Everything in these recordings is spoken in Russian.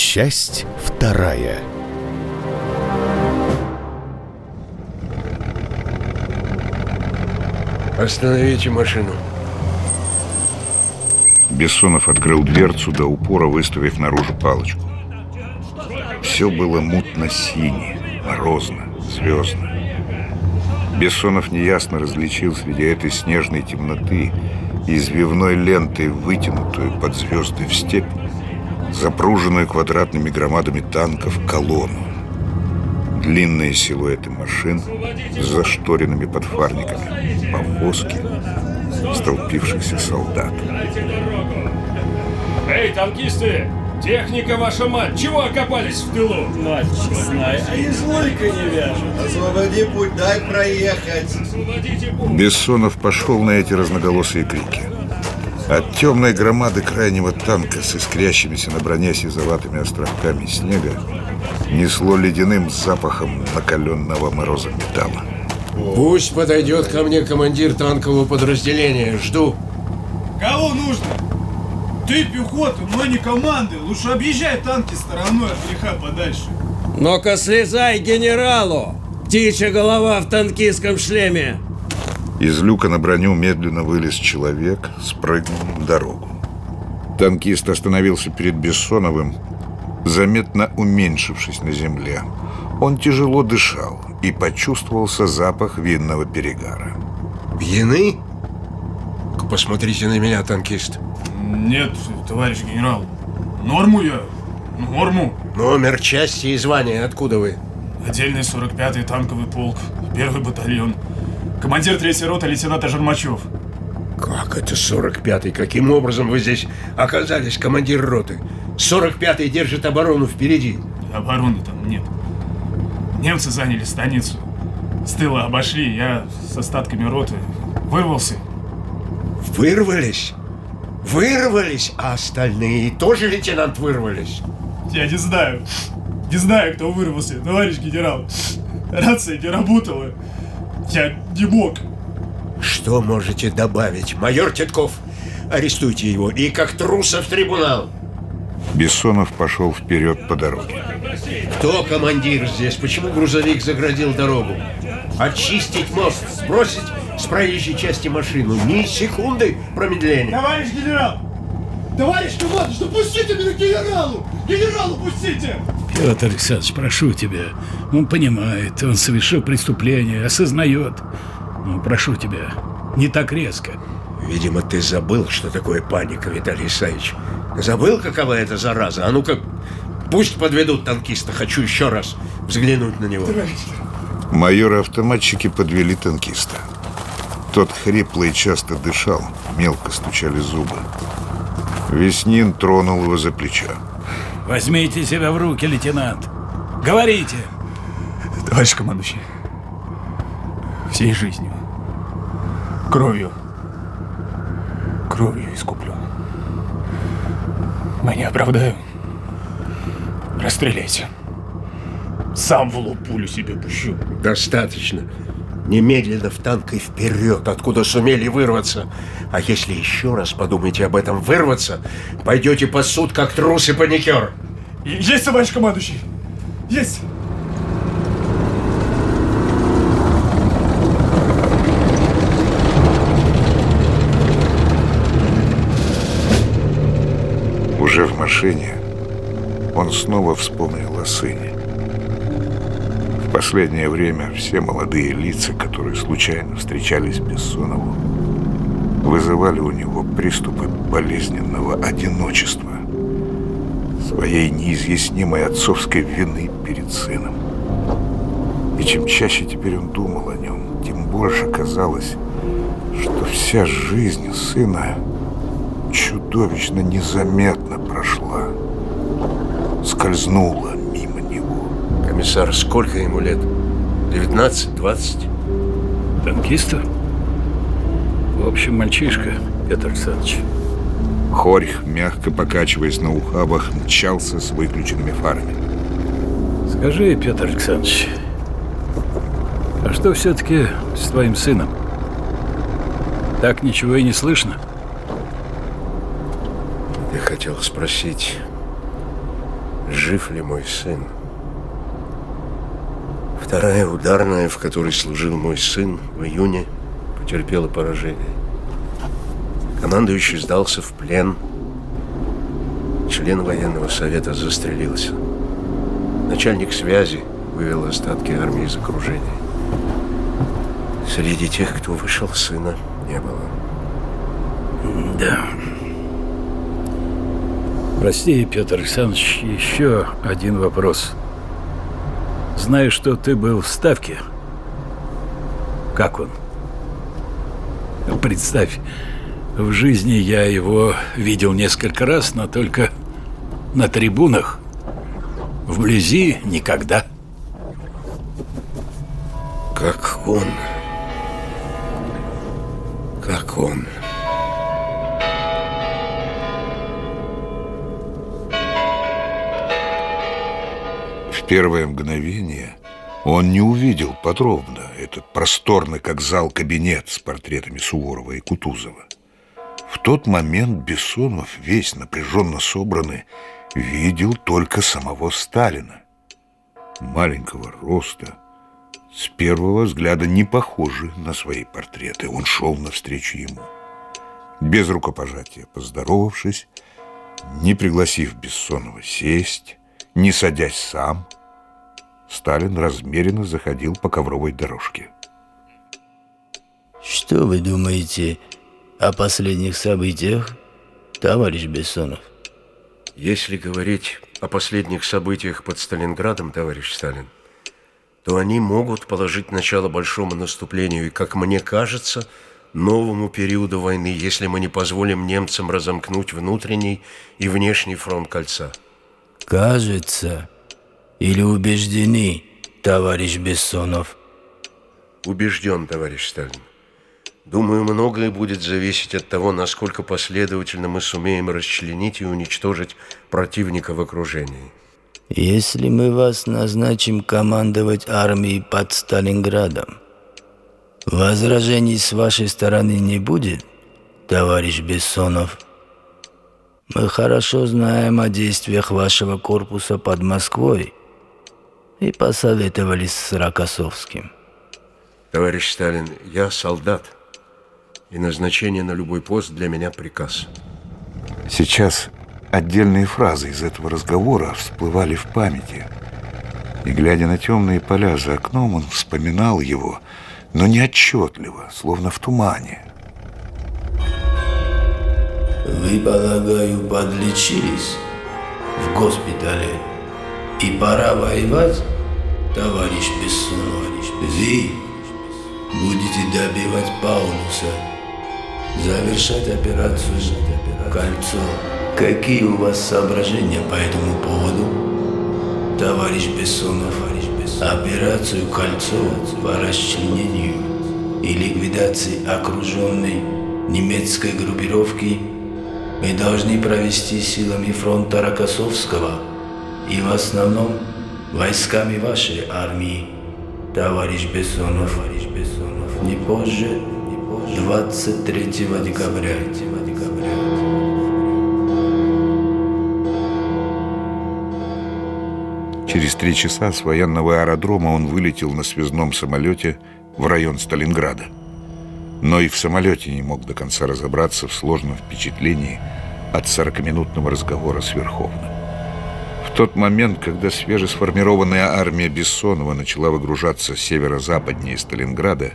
Часть вторая. Остановите машину. Бессонов открыл дверцу до упора, выставив наружу палочку. Все было мутно-синее, морозно, звездно. Бессонов неясно различил среди этой снежной темноты извивной лентой, вытянутую под звезды в степь, запруженную квадратными громадами танков колонну. Длинные силуэты машин с зашторенными подфарниками, повозки, столпившихся солдат. Эй, танкисты! Техника ваша мать! Чего окопались в тылу? Мать честная, а и злойка не вяжет. Освободи путь, дай проехать. Бессонов пошел на эти разноголосые крики. От темной громады крайнего танка с искрящимися на броне сизоватыми островками снега несло ледяным запахом накаленного мороза металла. Пусть подойдет ко мне командир танкового подразделения. Жду. Кого нужно? Ты пехота, но не команды. Лучше объезжай танки стороной от греха подальше. Ну-ка слезай генералу! Птичья голова в танкистском шлеме! Из люка на броню медленно вылез человек, спрыгнул на дорогу. Танкист остановился перед Бессоновым, заметно уменьшившись на земле. Он тяжело дышал и почувствовался запах винного перегара. Пьяны? Посмотрите на меня, танкист. Нет, товарищ генерал. Норму я. Норму. Номер части и звания откуда вы? Отдельный 45-й танковый полк, первый батальон – Командир третьей роты лейтенант Жермачев. Как это 45-й? Каким образом вы здесь оказались, командир роты? 45-й держит оборону впереди. Обороны там нет. Немцы заняли станицу. С тыла обошли, я с остатками роты вырвался. Вырвались? Вырвались, а остальные тоже, лейтенант, вырвались? Я не знаю. Не знаю, кто вырвался, товарищ генерал. Рация не работала. Я Димок. Что можете добавить, майор Титков? Арестуйте его и как труса в трибунал. Бессонов пошел вперед по дороге. Кто командир здесь? Почему грузовик заградил дорогу? Очистить мост, сбросить с проезжей части машину. Ни секунды промедления. Товарищ генерал! Товарищ командир, что пустите меня к генералу! Генералу пустите! Петр Александрович, прошу тебя. Он понимает, он совершил преступление, осознает. Прошу тебя, не так резко. Видимо, ты забыл, что такое паника, Виталий Исаевич. Забыл, какова эта зараза? А ну-ка, пусть подведут танкиста. Хочу еще раз взглянуть на него. Майора-автоматчики подвели танкиста. Тот хрипло и часто дышал, мелко стучали зубы. Веснин тронул его за плечо. Возьмите себя в руки, лейтенант. Говорите. Товарищ командующий, всей жизнью. Кровью. Кровью искуплю. Меня оправдаю. Расстреляйте. Сам в лоб пулю себе пущу. Достаточно. Немедленно в танк и вперед, откуда сумели вырваться. А если еще раз подумаете об этом вырваться, пойдете по суд, как трус и паникер. Есть, товарищ командующий! Есть! машине, он снова вспомнил о сыне. В последнее время все молодые лица, которые случайно встречались Бессонову, вызывали у него приступы болезненного одиночества, своей неизъяснимой отцовской вины перед сыном. И чем чаще теперь он думал о нем, тем больше казалось, что вся жизнь сына чудовищно незаметно прошла. Скользнула мимо него. Комиссар, сколько ему лет? 19-20? Танкиста? В общем, мальчишка, Петр Александрович. Хорьх, мягко покачиваясь на ухабах, мчался с выключенными фарами. Скажи, Петр Александрович, а что все-таки с твоим сыном? Так ничего и не слышно? — хотел спросить, жив ли мой сын? Вторая ударная, в которой служил мой сын в июне, потерпела поражение. Командующий сдался в плен. Член военного совета застрелился. Начальник связи вывел остатки армии из окружения. Среди тех, кто вышел, сына не было. Да, Прости, Петр Александрович, еще один вопрос. Знаю, что ты был в Ставке. Как он? Представь, в жизни я его видел несколько раз, но только на трибунах. Вблизи никогда. Как он? первое мгновение он не увидел подробно этот просторный, как зал, кабинет с портретами Суворова и Кутузова. В тот момент Бессонов, весь напряженно собранный, видел только самого Сталина. Маленького роста, с первого взгляда не похожий на свои портреты. Он шел навстречу ему. Без рукопожатия, поздоровавшись, не пригласив Бессонова сесть, не садясь сам – Сталин размеренно заходил по ковровой дорожке. «Что вы думаете о последних событиях, товарищ Бессонов?» «Если говорить о последних событиях под Сталинградом, товарищ Сталин, то они могут положить начало большому наступлению и, как мне кажется, новому периоду войны, если мы не позволим немцам разомкнуть внутренний и внешний фронт кольца. Кажется, или убеждены, товарищ Бессонов. Убежден, товарищ Сталин. Думаю, многое будет зависеть от того, насколько последовательно мы сумеем расчленить и уничтожить противника в окружении. Если мы вас назначим командовать армией под Сталинградом, возражений с вашей стороны не будет, товарищ Бессонов? Мы хорошо знаем о действиях вашего корпуса под Москвой – и посоветовались с Рокоссовским. Товарищ Сталин, я солдат, и назначение на любой пост для меня приказ. Сейчас отдельные фразы из этого разговора всплывали в памяти. И, глядя на темные поля за окном, он вспоминал его, но неотчетливо, словно в тумане. Вы, полагаю, подлечились в госпитале ئیپارا و عیبات داواریش بسواریش بزی. بودیتی دا بیوات پاولوسە زابر شات аперацию кольцо какие у вас соображения по этому поводу товарищ бессонов операцию кольцо по расчленению и ликвидации окруженной немецкой группировки мы должны провести силами фронта Рокоссовского – ئیواز نامنام و اسکامی باشه ارمی داواریش بسونوف نی позже 23 декабря Через три часа с военного аэродрома он вылетел на связном самолете в район Сталинграда. Но и в самолете не мог до конца разобраться в сложном впечатлении от 40-минутного разговора с Верховным. В тот момент, когда свежесформированная армия Бессонова начала выгружаться северо-западнее Сталинграда,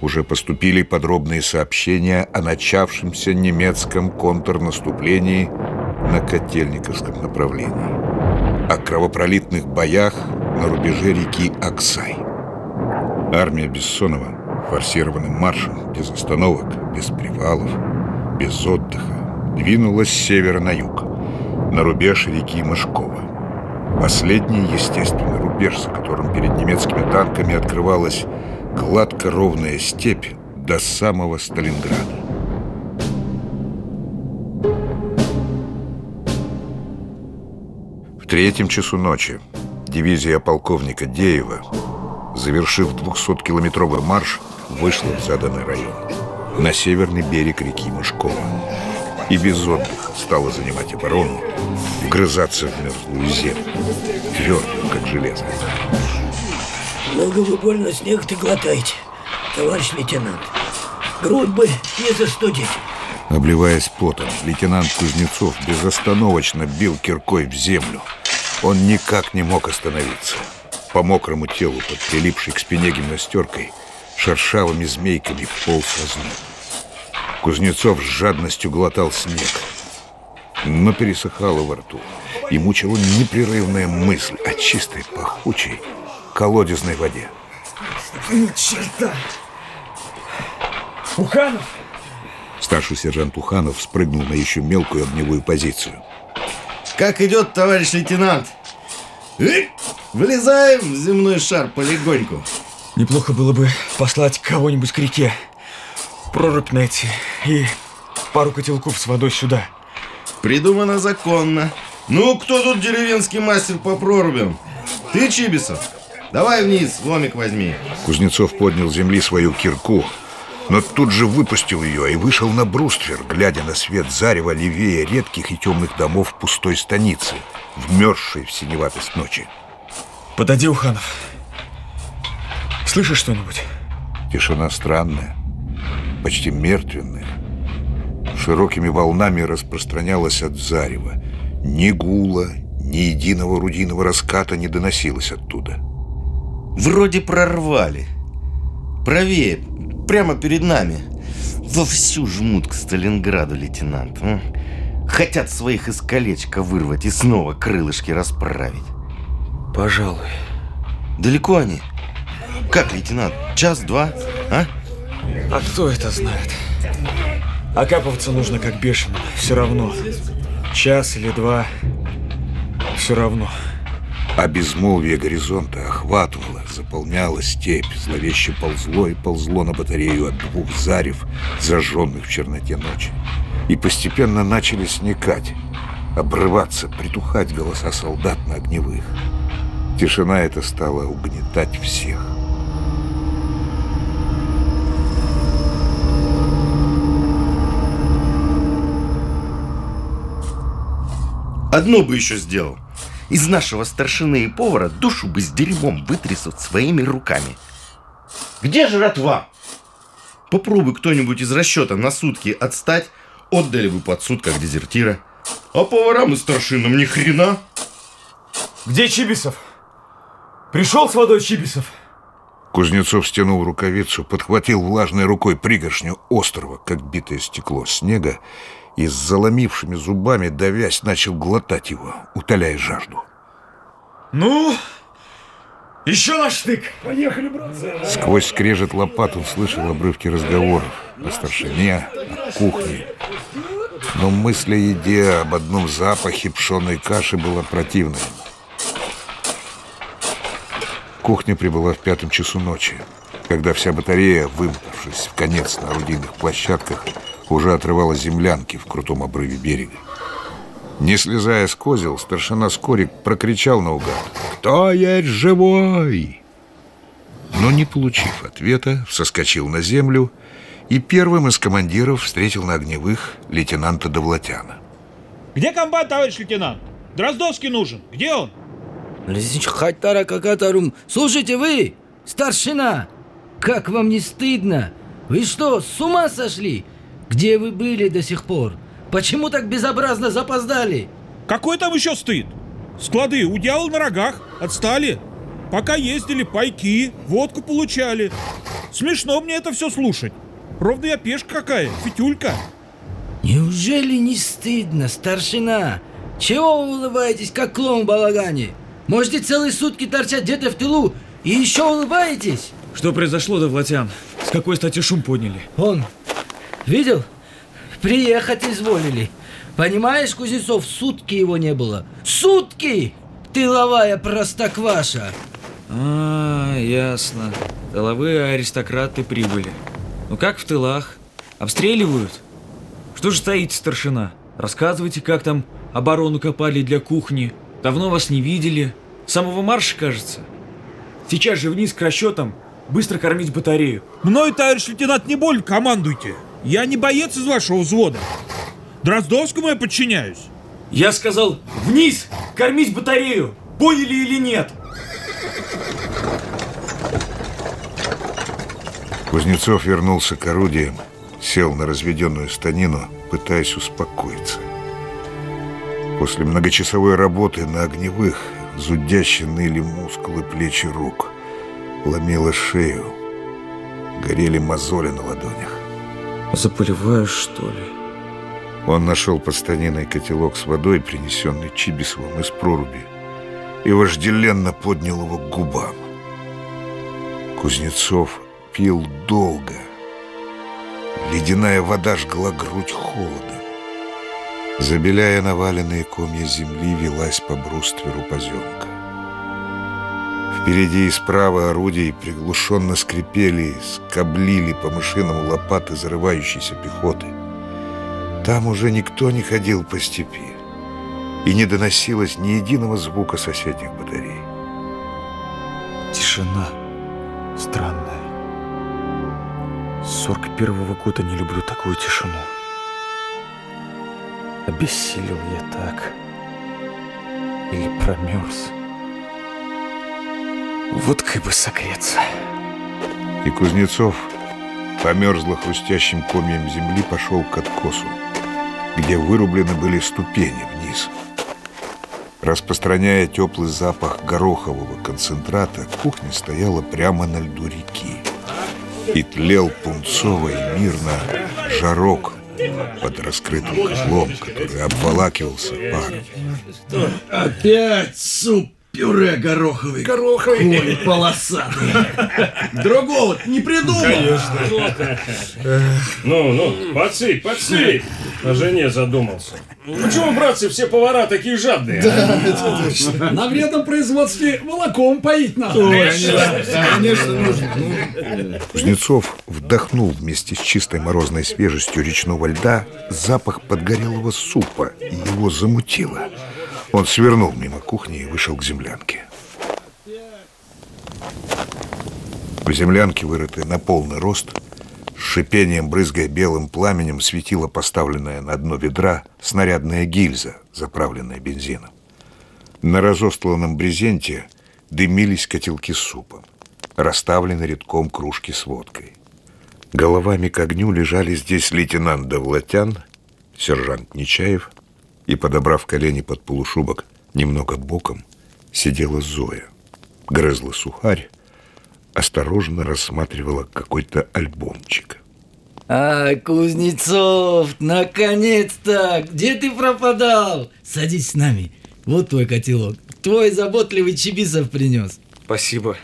уже поступили подробные сообщения о начавшемся немецком контрнаступлении на Котельниковском направлении, о кровопролитных боях на рубеже реки Аксай. Армия Бессонова форсированным маршем, без остановок, без привалов, без отдыха, двинулась с севера на юг, на рубеж реки Мышкова. Последний, естественно, рубеж, за которым перед немецкими танками открывалась гладко ровная степь до самого Сталинграда. В третьем часу ночи дивизия полковника Деева, завершив 200-километровый марш, вышла в заданный район, на северный берег реки Мышкова и без отдыха стала занимать оборону, вгрызаться в мерзлую землю, твердую, как железо. Много вы больно снег ты глотаете, товарищ лейтенант. Грудь бы не застудить. Обливаясь потом, лейтенант Кузнецов безостановочно бил киркой в землю. Он никак не мог остановиться. По мокрому телу, под прилипшей к спине гимнастеркой, шершавыми змейками полз размер. Кузнецов с жадностью глотал снег. Но пересыхало во рту. И мучила непрерывная мысль о чистой, пахучей, колодезной воде. Ни черта! Уханов! Старший сержант Уханов спрыгнул на еще мелкую огневую позицию. Как идет, товарищ лейтенант? Влезаем в земной шар полегоньку. Неплохо было бы послать кого-нибудь к реке прорубь найти и пару котелков с водой сюда. Придумано законно. Ну, кто тут деревенский мастер по прорубям? Ты, Чибисов? Давай вниз, ломик возьми. Кузнецов поднял с земли свою кирку, но тут же выпустил ее и вышел на бруствер, глядя на свет зарева левее редких и темных домов пустой станицы, вмерзшей в синеватость ночи. Подойди, Уханов. Слышишь что-нибудь? Тишина странная почти мертвенных, широкими волнами распространялось от зарева. Ни гула, ни единого рудиного раската не доносилось оттуда. Вроде прорвали. Правее, прямо перед нами. Вовсю жмут к Сталинграду, лейтенант. Хотят своих из колечка вырвать и снова крылышки расправить. Пожалуй. Далеко они? Как, лейтенант? Час-два? А? А кто это знает? Окапываться нужно как бешено. Все равно. Час или два. Все равно. А безмолвие горизонта охватывало, заполняло степь, зловеще ползло и ползло на батарею от двух зарев, зажженных в черноте ночи. И постепенно начали сникать, обрываться, притухать голоса солдат на огневых. Тишина эта стала угнетать всех. Одно бы еще сделал. Из нашего старшины и повара душу бы с дерьмом вытрясут своими руками. Где же ротва? Попробуй кто-нибудь из расчета на сутки отстать, отдали бы под суд как дезертира. А поварам и старшинам ни хрена. Где Чибисов? Пришел с водой Чибисов? Кузнецов стянул рукавицу, подхватил влажной рукой пригоршню острова, как битое стекло снега, и с заломившими зубами, давясь, начал глотать его, утоляя жажду. «Ну, еще наш штык! Поехали, братцы!» Сквозь скрежет лопат он слышал обрывки разговоров о старшине, о кухне. Но мысль о еде, об одном запахе пшеной каши была противной. Кухня прибыла в пятом часу ночи, когда вся батарея, вымотавшись в конец на орудийных площадках, уже отрывала землянки в крутом обрыве берега. Не слезая с козел, старшина Скорик прокричал на наугад «Кто есть живой?» Но не получив ответа, соскочил на землю и первым из командиров встретил на огневых лейтенанта Довлатяна. «Где комбат, товарищ лейтенант? Дроздовский нужен. Где он?» Лисич хайтара какатарум. Слушайте вы, старшина, как вам не стыдно? Вы что, с ума сошли? Где вы были до сих пор? Почему так безобразно запоздали? Какой там еще стыд? Склады у дьявола на рогах, отстали. Пока ездили, пайки, водку получали. Смешно мне это все слушать. Ровно я пешка какая, фитюлька. Неужели не стыдно, старшина? Чего вы улыбаетесь, как клоун в балагане? Можете целые сутки торчать где-то в тылу и еще улыбаетесь. Что произошло, Довлатян? С какой стати шум подняли? Он. Видел? Приехать изволили. Понимаешь, Кузнецов, сутки его не было. Сутки! Тыловая простокваша. А, ясно. Тыловые аристократы прибыли. Ну как в тылах? Обстреливают? Что же стоит старшина? Рассказывайте, как там оборону копали для кухни. Давно вас не видели. Самого марша, кажется. Сейчас же вниз к расчетам. Быстро кормить батарею. Мной, товарищ лейтенант, не боль, командуйте. Я не боец из вашего взвода. Дроздовскому я подчиняюсь. Я сказал, вниз, кормить батарею. Поняли или нет? Кузнецов вернулся к орудиям, сел на разведенную станину, пытаясь успокоиться. После многочасовой работы на огневых зудяще ныли мускулы плечи рук, ломило шею, горели мозоли на ладонях. Заболеваю, что ли? Он нашел под станиной котелок с водой, принесенный Чибисовым из проруби, и вожделенно поднял его к губам. Кузнецов пил долго. Ледяная вода жгла грудь холода. Забеляя наваленные комья земли, велась по брустверу поземка. Впереди и справа орудий приглушенно скрипели, скоблили по мышинам лопаты зарывающейся пехоты. Там уже никто не ходил по степи, и не доносилось ни единого звука соседних батарей. Тишина странная. С 41-го года не люблю такую тишину обессилел я так или промерз. Вот как бы согреться. И Кузнецов, померзло хрустящим комьем земли, пошел к откосу, где вырублены были ступени вниз. Распространяя теплый запах горохового концентрата, кухня стояла прямо на льду реки. И тлел пунцово и мирно жарок под раскрытым крылом, который обволакивался паром. Опять суп Пюре гороховый. Гороховый. Ой. Другого не придумал. Конечно. Ну, ну, подсыпь, подсыпь. На жене задумался. Почему, братцы, все повара такие жадные? Да, это точно. На вредном производстве молоком поить надо. Конечно. Кузнецов вдохнул вместе с чистой морозной свежестью речного льда запах подгорелого супа и его замутило. Он свернул мимо кухни и вышел к землянке. В землянке, вырытой на полный рост, с шипением, брызгая белым пламенем, светила поставленная на дно ведра снарядная гильза, заправленная бензином. На разостланном брезенте дымились котелки с супом, расставлены редком кружки с водкой. Головами к огню лежали здесь лейтенант Довлатян, сержант Нечаев – и, подобрав колени под полушубок, немного боком, сидела Зоя. Грызла сухарь, осторожно рассматривала какой-то альбомчик. А, Кузнецов, наконец-то! Где ты пропадал? Садись с нами. Вот твой котелок. Твой заботливый Чебисов принес. Спасибо.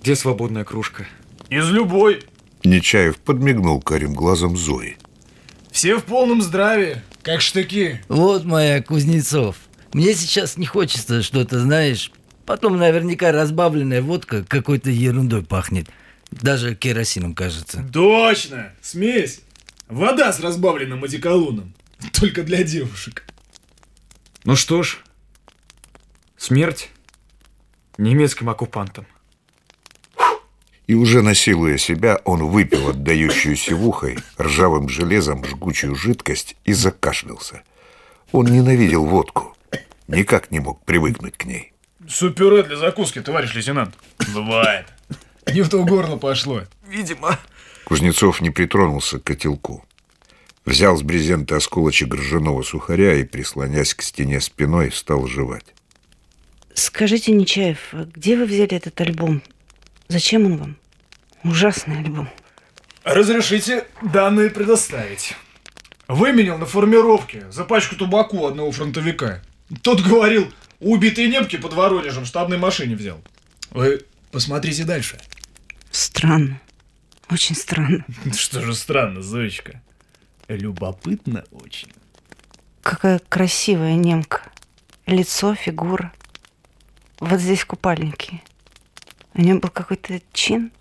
Где свободная кружка? Из любой. Нечаев подмигнул карим глазом Зои. Все в полном здравии. Как ж таки? Вот моя Кузнецов. Мне сейчас не хочется что-то, знаешь. Потом наверняка разбавленная водка какой-то ерундой пахнет. Даже керосином, кажется. Точно! Смесь! Вода с разбавленным одеколоном. Только для девушек. Ну что ж, смерть немецким оккупантам и уже насилуя себя, он выпил отдающую сивухой, ржавым железом жгучую жидкость и закашлялся. Он ненавидел водку, никак не мог привыкнуть к ней. Супере для закуски, товарищ лейтенант. Бывает. Не в то горло пошло. Видимо. Кузнецов не притронулся к котелку. Взял с брезента осколочек ржаного сухаря и, прислонясь к стене спиной, стал жевать. Скажите, Нечаев, где вы взяли этот альбом? Зачем он вам? Ужасный альбом. Разрешите данные предоставить. Выменял на формировке за пачку табаку одного фронтовика. Тот говорил, убитые немки под Воронежем в штабной машине взял. Вы посмотрите дальше. Странно. Очень странно. Что же странно, Зоечка? Любопытно очень. Какая красивая немка. Лицо, фигура. Вот здесь купальники. У нее был какой-то чин.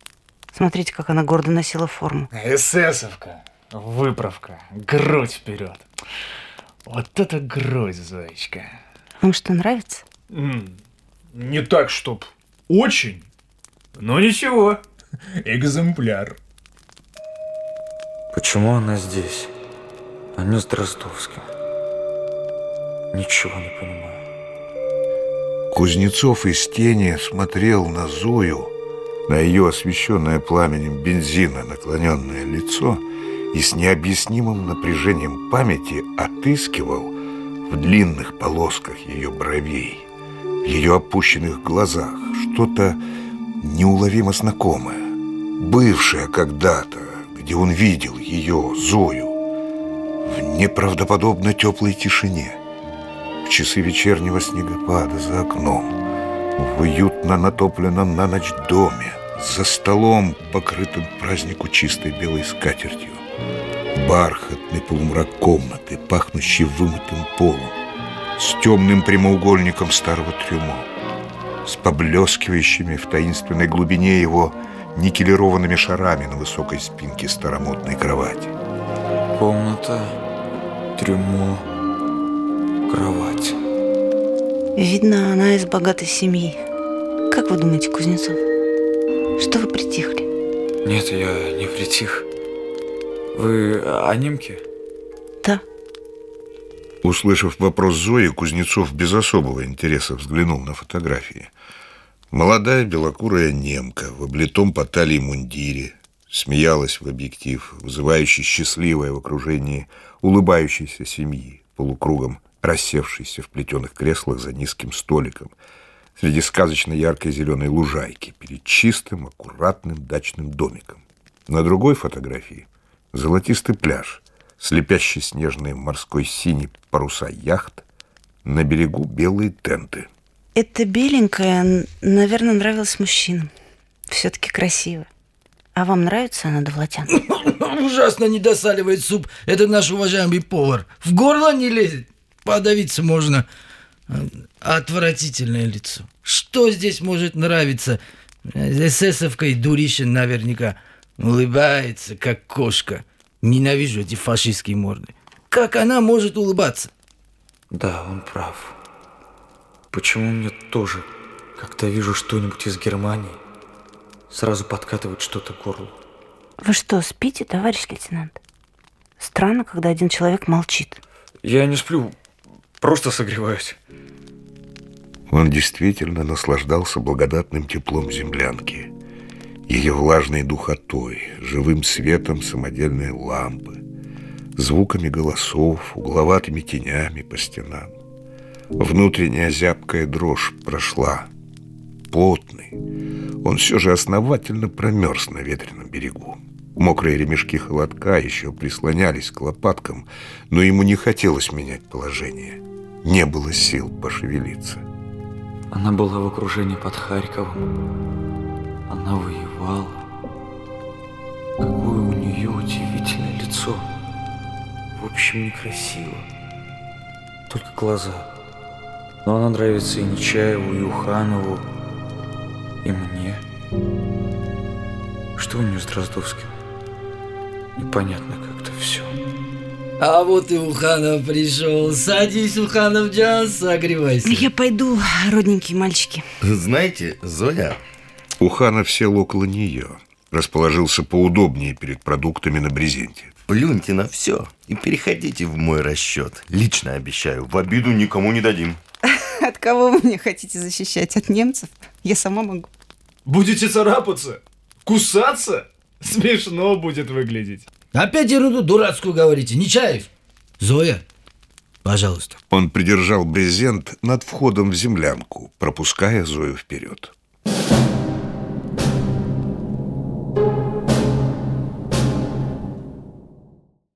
Смотрите, как она гордо носила форму. Эсэсовка, выправка, грудь вперед. Вот это грудь, Зоечка. Вам что, нравится? М не так, чтоб очень, но ничего. Экземпляр. Почему она здесь, а не с Дростовским? Ничего не понимаю. Кузнецов из тени смотрел на Зою, на ее освещенное пламенем бензина наклоненное лицо и с необъяснимым напряжением памяти отыскивал в длинных полосках ее бровей, в ее опущенных глазах что-то неуловимо знакомое, бывшее когда-то, где он видел ее, Зою, в неправдоподобно теплой тишине – в часы вечернего снегопада за окном, в уютно натопленном на ночь доме, за столом, покрытым празднику чистой белой скатертью, бархатный полумрак комнаты, пахнущий вымытым полом, с темным прямоугольником старого трюмо, с поблескивающими в таинственной глубине его никелированными шарами на высокой спинке старомодной кровати. Комната, трюмо, кровать. Видно, она из богатой семьи. Как вы думаете, Кузнецов, что вы притихли? Нет, я не притих. Вы о немке? Да. Услышав вопрос Зои, Кузнецов без особого интереса взглянул на фотографии. Молодая белокурая немка в облитом по талии мундире, смеялась в объектив, вызывающий счастливое в окружении улыбающейся семьи полукругом рассевшийся в плетеных креслах за низким столиком, среди сказочно яркой зеленой лужайки, перед чистым, аккуратным дачным домиком. На другой фотографии золотистый пляж, слепящий снежной морской синий паруса яхт, на берегу белые тенты. Это беленькая, наверное, нравилась мужчинам. Все-таки красиво. А вам нравится она, Довлатян? Ужасно недосаливает суп. Это наш уважаемый повар. В горло не лезет подавиться можно отвратительное лицо. Что здесь может нравиться? Эсэсовкой дурищен наверняка улыбается, как кошка. Ненавижу эти фашистские морды. Как она может улыбаться? Да, он прав. Почему мне тоже, как-то вижу что-нибудь из Германии, сразу подкатывает что-то горло. Вы что, спите, товарищ лейтенант? Странно, когда один человек молчит. Я не сплю, Просто согреваюсь. Он действительно наслаждался благодатным теплом землянки, ее влажной духотой, живым светом самодельной лампы, звуками голосов, угловатыми тенями по стенам. Внутренняя зябкая дрожь прошла. Потный, Он все же основательно промерз на ветреном берегу. Мокрые ремешки холодка еще прислонялись к лопаткам, но ему не хотелось менять положение. Не было сил пошевелиться. Она была в окружении под Харьковом. Она воевала. Какое у нее удивительное лицо. В общем, некрасиво. Только глаза. Но она нравится и Нечаеву, и Уханову, и мне. Что у нее с Дроздовским? Непонятно как-то все. А вот и Уханов пришел. Садись, Уханов, Джан, согревайся. Я пойду, родненькие мальчики. Знаете, Зоя... Уханов сел около нее. Расположился поудобнее перед продуктами на брезенте. Плюньте на все и переходите в мой расчет. Лично обещаю, в обиду никому не дадим. От кого вы меня хотите защищать? От немцев? Я сама могу. Будете царапаться? Кусаться? Смешно будет выглядеть. Опять еруду дурацкую говорите, Нечаев. Зоя, пожалуйста. Он придержал брезент над входом в землянку, пропуская Зою вперед. Thank.